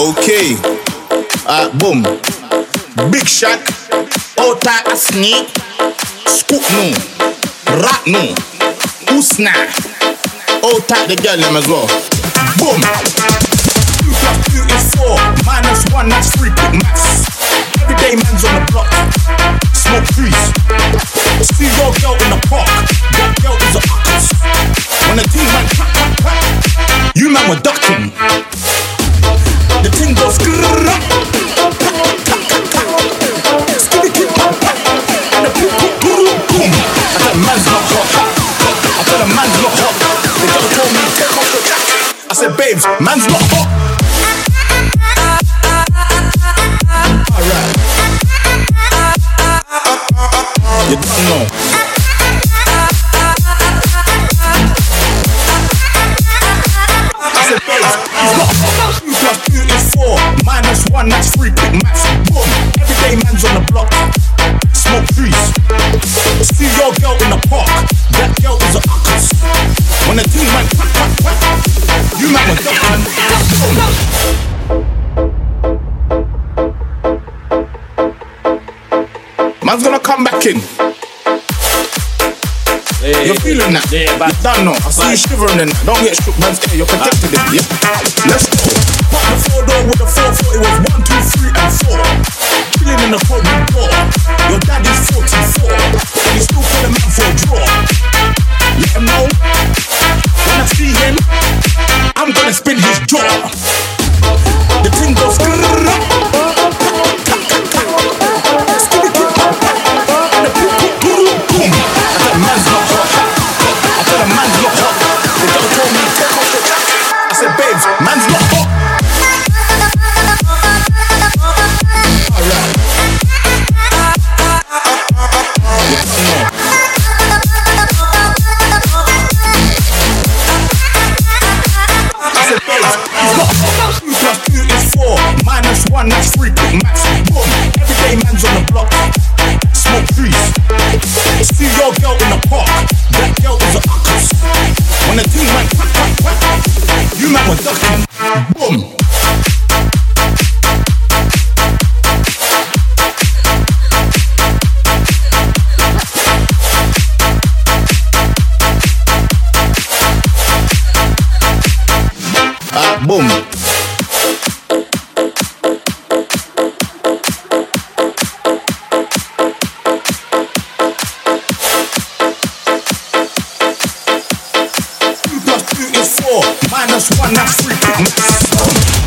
Okay. Uh, boom. Big Shaq. Ota a snake. Scoop no. Rat no. Usna. Ota the girl them as well. Boom. Two plus two is four. Minus one, that's three. Quick maths. Everyday man's on the block. Smoke trees. See your girl in the park. That girl is a uckus. When the team went clap, clap, clap, you man were ducking. Babes, man's not hot. Alright. You don't know. I said he's not hot. Two plus two is four. Minus one, that's three. Quick maths. Everyday man's on the block. Smoke trees. See your girl in the park. That girl is a uckus. When the team went you man were ducking. Man's gonna come back in. You're feeling that? Yeah, but- you don't know. I see you shivering and. Don't get shook, man's air. You're protected it. Yeah. Let's go. Pop the four door with the four four. It was one, two, three, and four. Chilling in the front said babes, man's not hot. Alright. Minus one, that's three. Everyday man's on the block. Smoke trees. See your girl in the park. Boom. Plus two is four. Minus one, that's three.